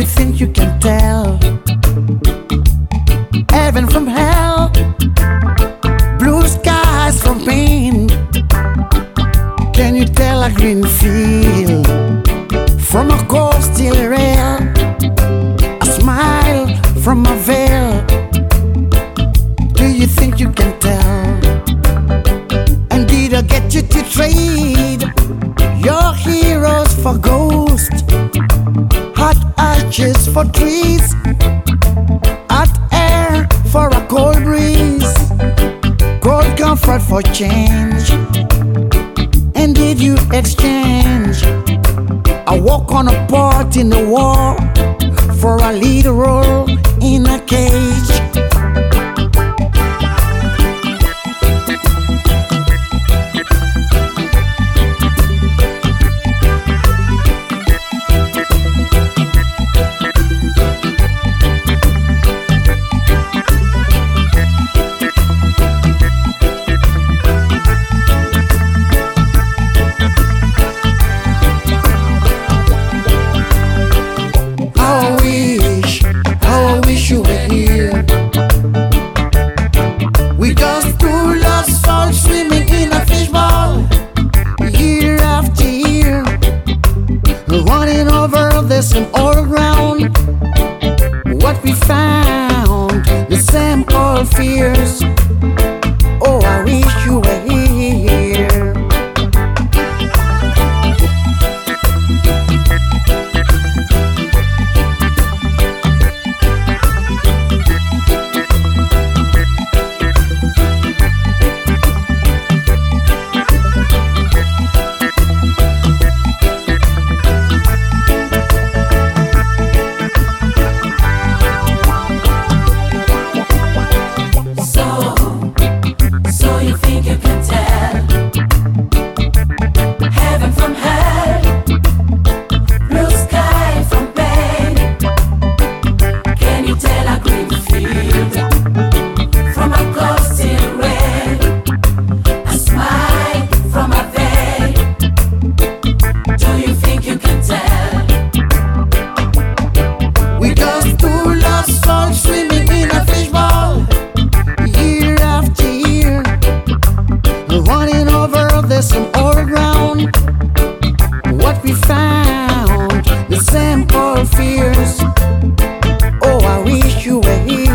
you think you can tell heaven from hell, blue skies from pain? Can you tell a green for trees, hot air for a cold breeze, cold comfort for change. And did you exchange I walk on a part in the war for a lead role in a cage? Fears. there's some old ground. What we found, the same old fears. Oh, I wish you were here.